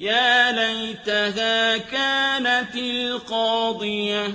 يَا لَيْتَهَا كَانَتِ الْقَاضِيَةَ.